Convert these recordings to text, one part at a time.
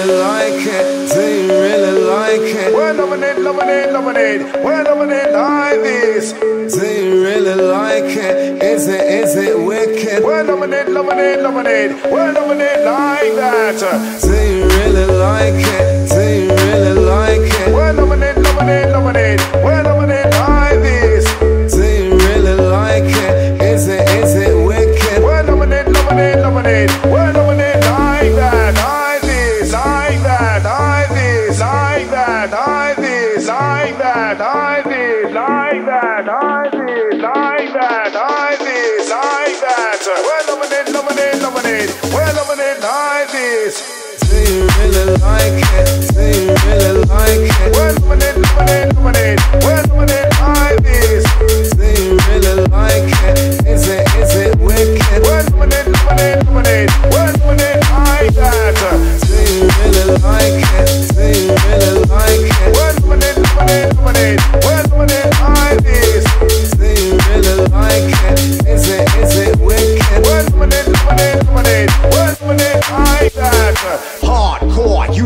really like it? Do you really like it? We're loving it, loving it, loving it. We're loving it like this. Do you really like it? Is it, is it wicked? We're loving it, loving it, loving it. We're loving it like that. Do you really like it? Do you really like it? We're loving it, loving it, loving it. We're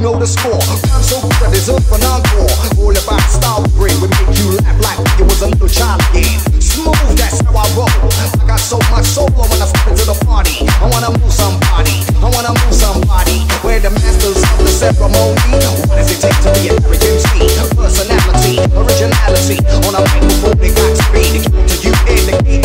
know the score. I'm so good, it's up an encore. All about style bring We make you laugh like it was a little child again. Smooth, that's how I roll. I got so much soul when I step into the party. I wanna move somebody, I wanna move somebody. We're the masters of the ceremony. What does it take to be an average MC? Personality, originality. On a microphone, it got speed. To you, indicate.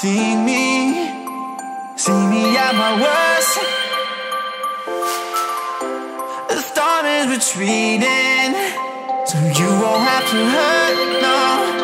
See me, see me at my worst. The storm is retreating, so you won't have to hurt, no.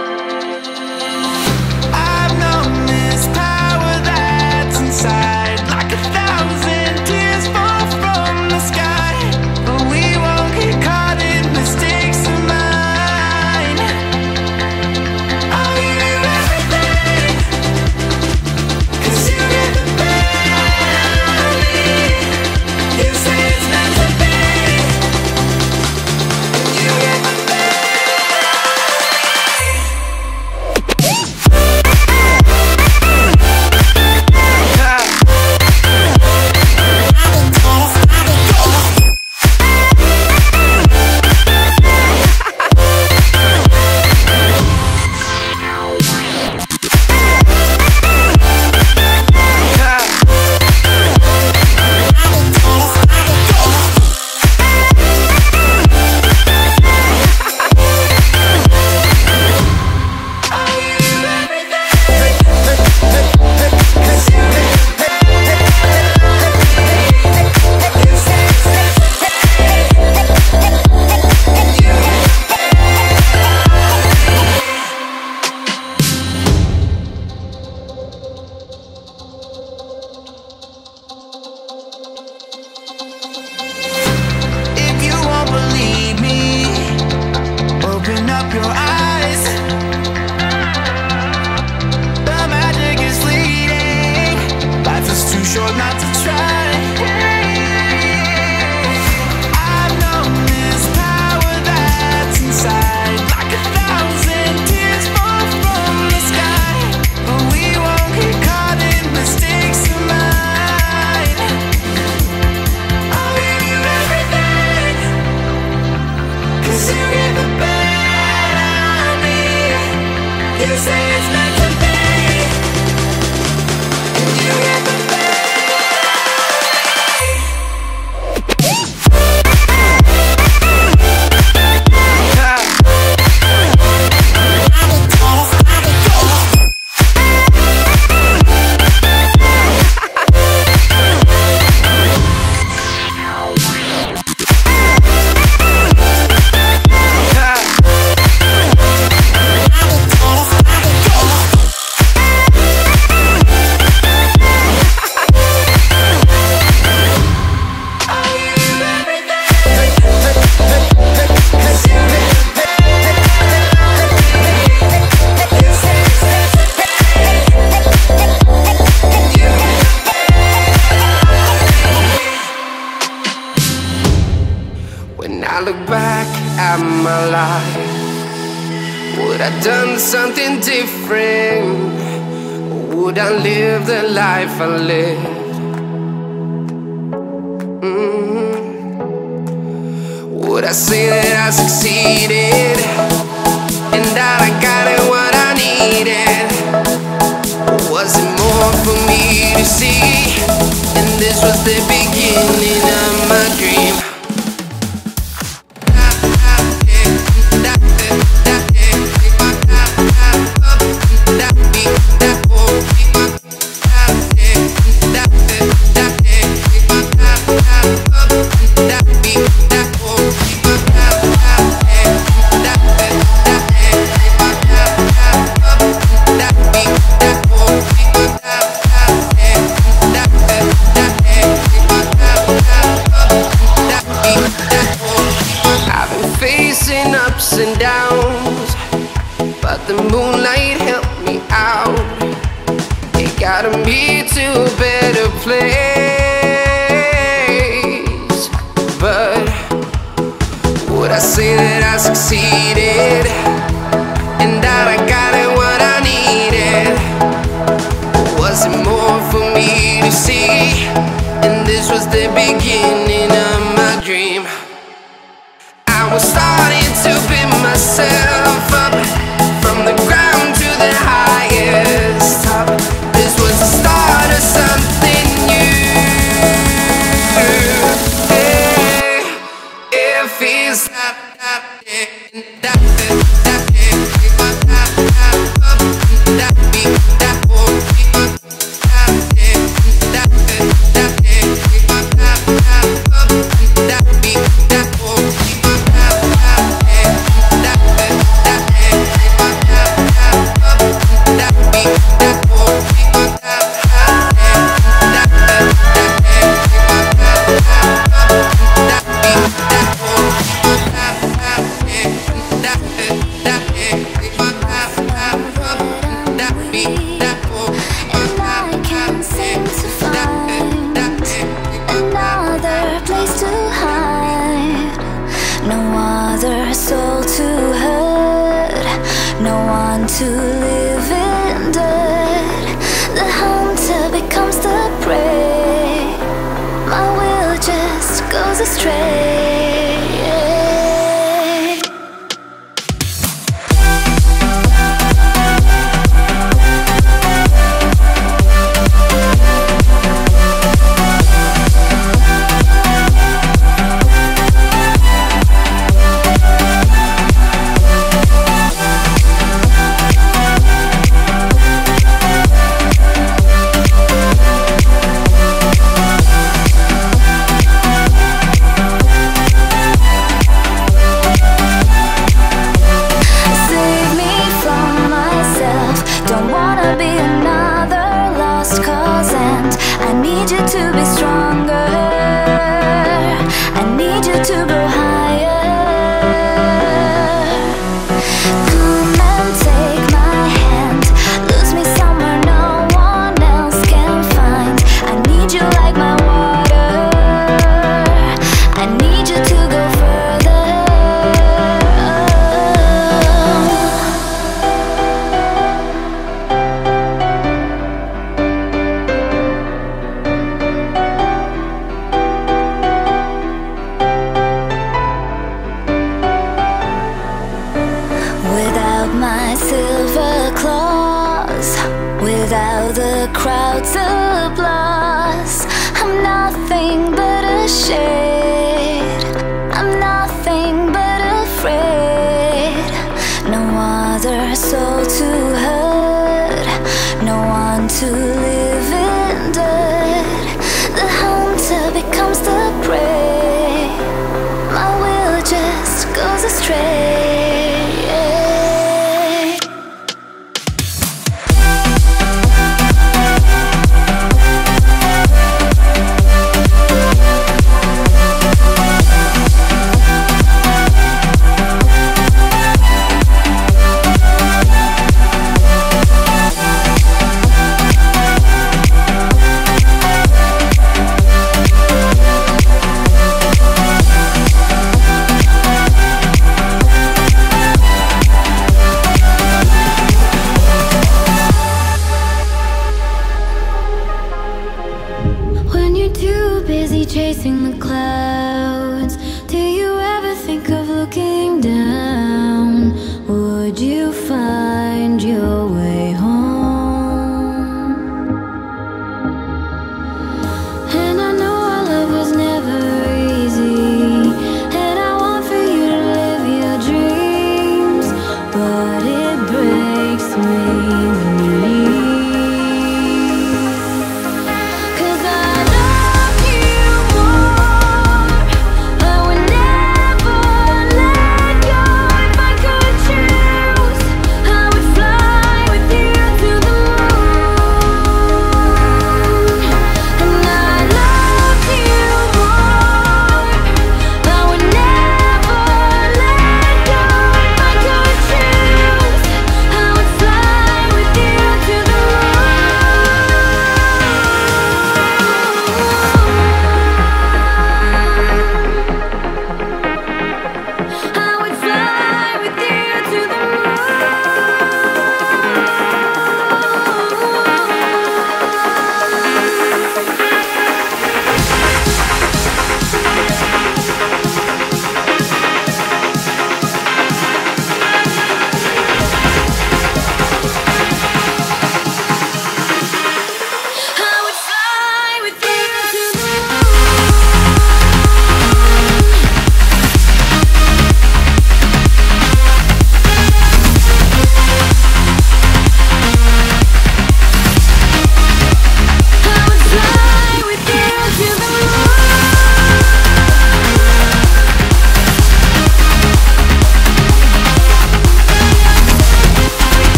would I live the life I lived? Mm-hmm. Would I say that I succeeded and that I got it what I needed? Was it more for me to see? And this was the beginning of.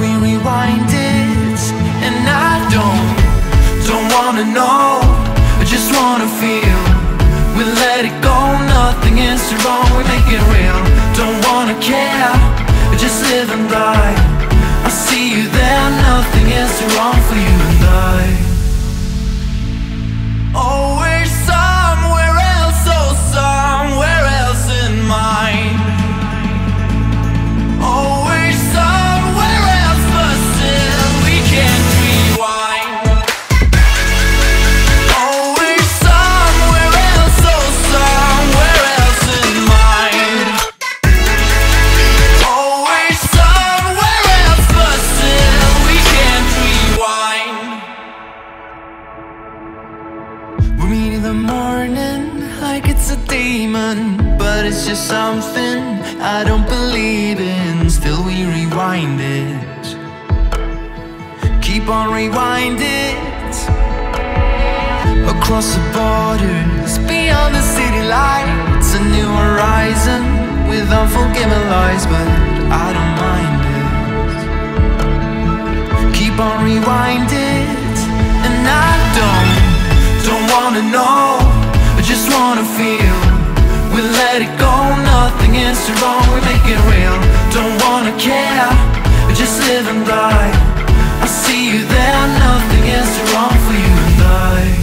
we rewind it. And I don't, don't wanna know. I just wanna feel. We let it go, nothing is wrong. We make it real, don't wanna it's a demon, but it's just something I don't believe in. Still, we rewind it. Keep on rewind it. Across the borders, beyond the city lights, a new horizon with unforgiven lies, but I don't mind it. Keep on rewind it, and I don't, don't wanna know just wanna feel. We let it go, nothing is wrong We make it real, don't wanna care Just live and die I see you there, nothing is wrong for you and I.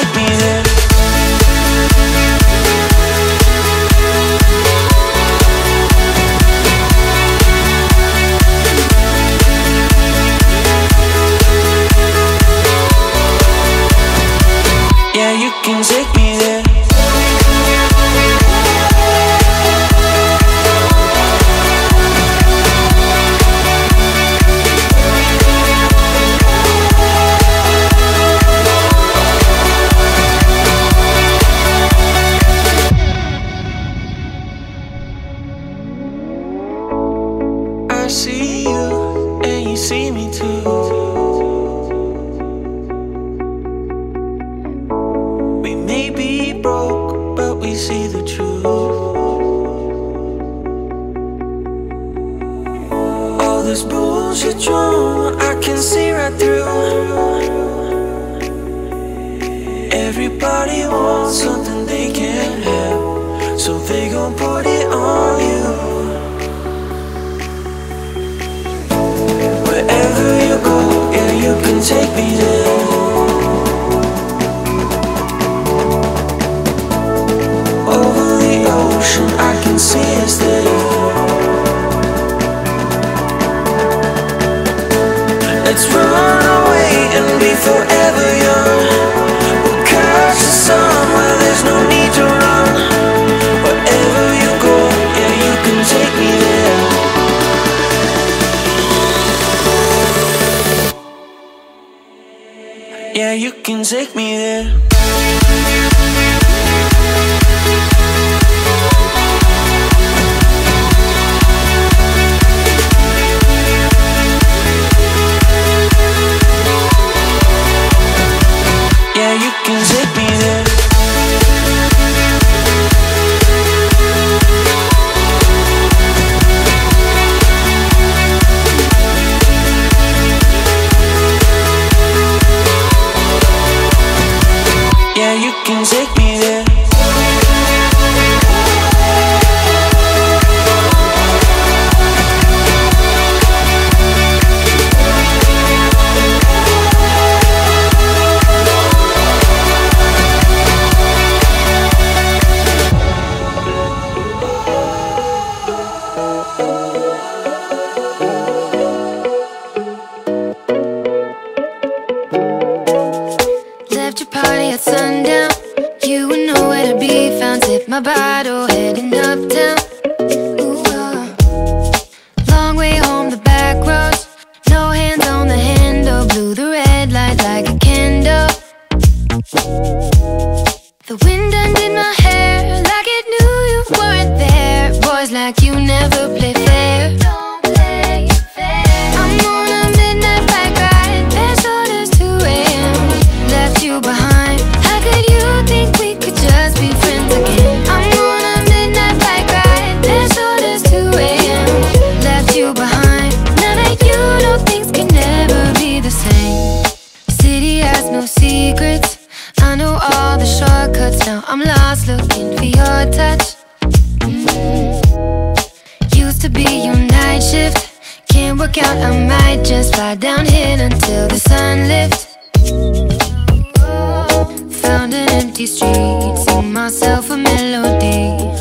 meet me there. be your night shift. Can't work out, I might just lie down here until the sun lifts. Found an empty street, sing myself a melody.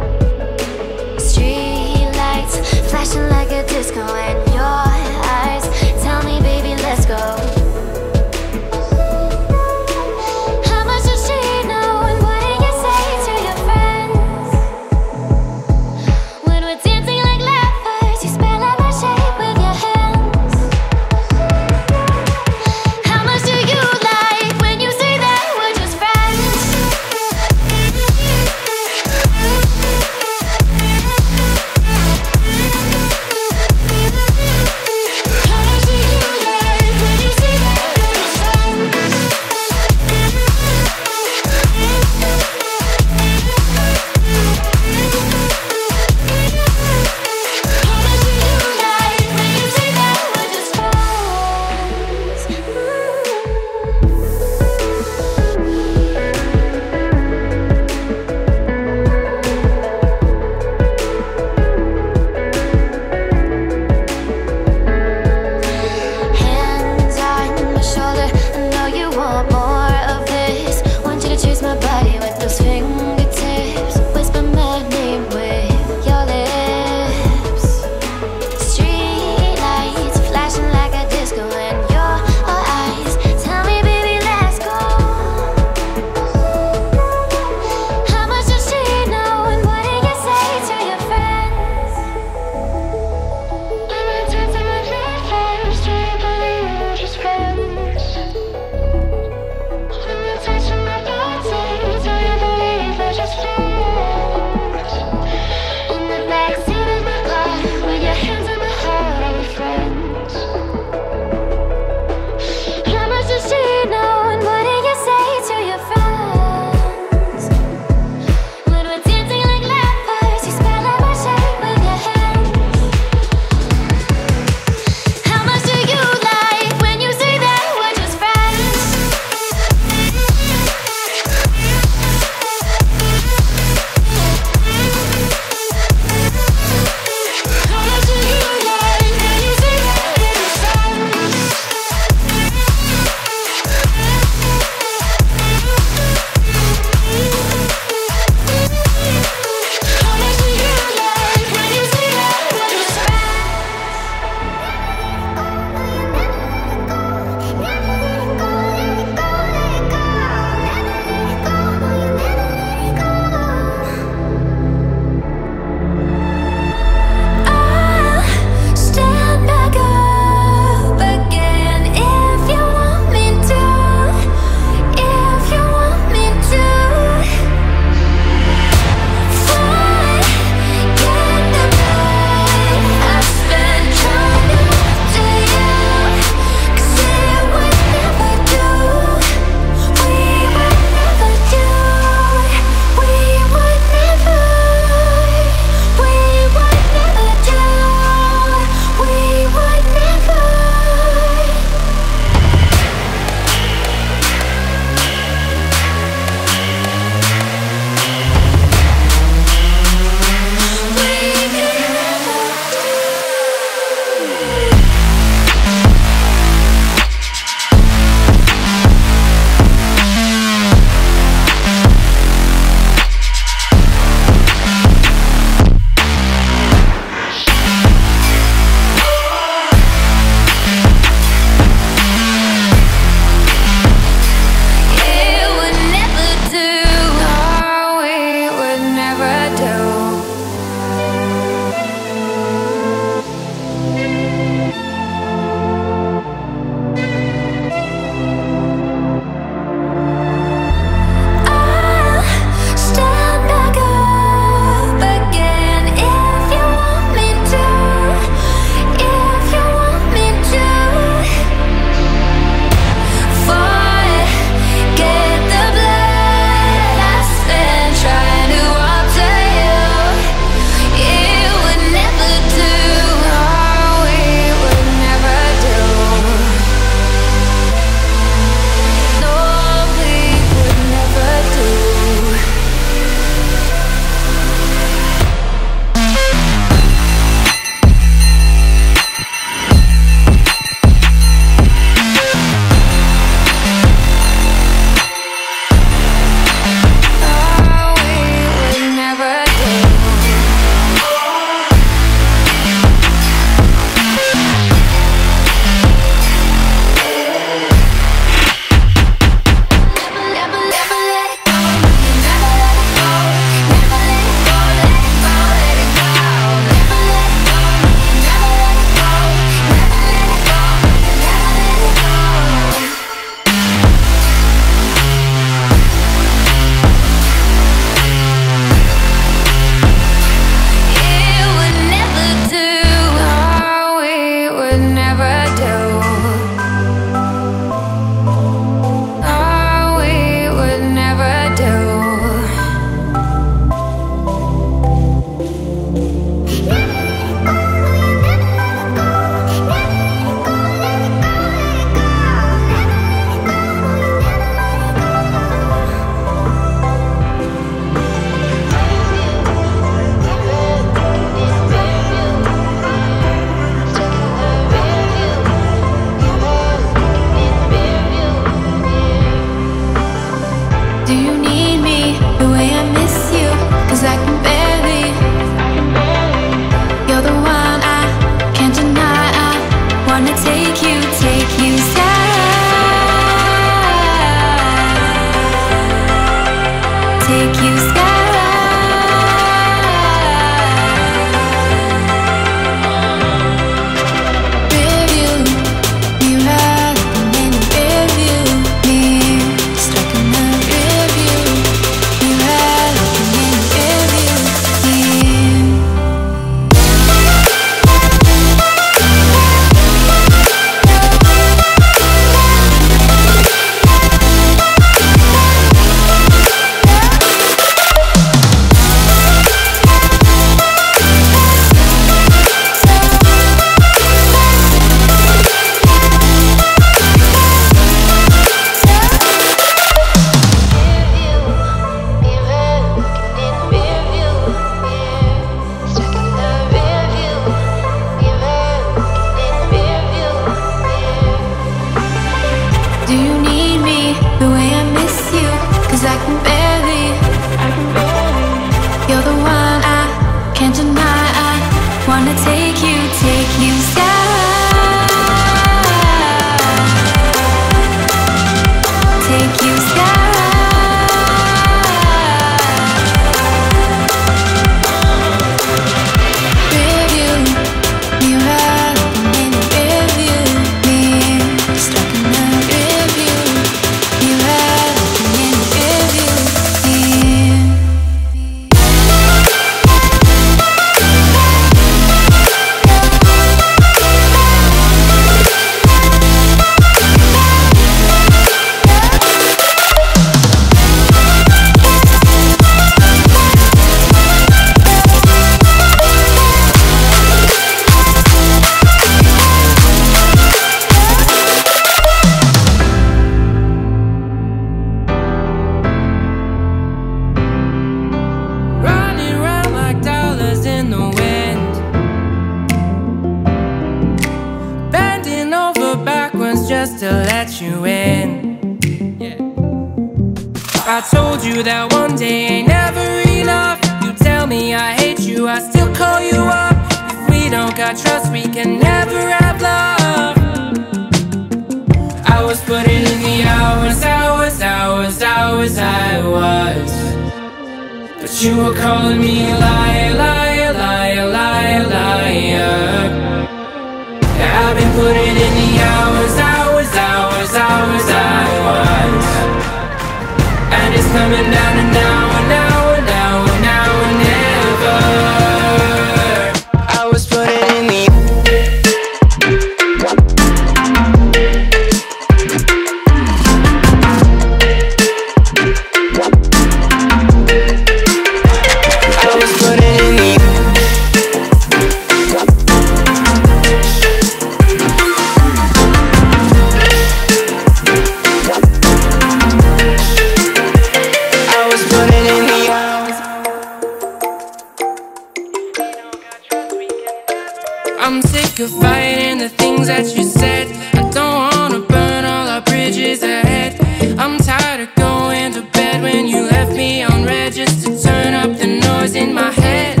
You're fighting the things that you said. I don't wanna burn all our bridges ahead. I'm tired of going to bed when you left me on red just to turn up the noise in my head.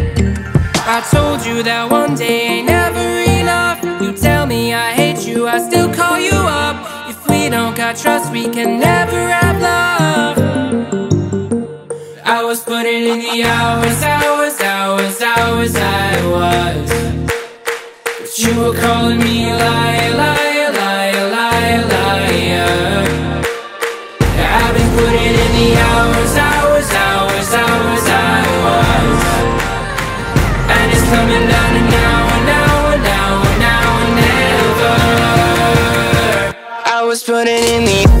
I told you that one day ain't never enough. You tell me I hate you, I still call you up. If we don't got trust, we can never have love. I was putting in the hours, hours, hours, hours, I was. You were calling me a liar, liar, liar, liar, liar I've been putting in the hours, hours, hours, hours, hours. And it's coming down to now, and now, and now, and now, and never. I was putting in the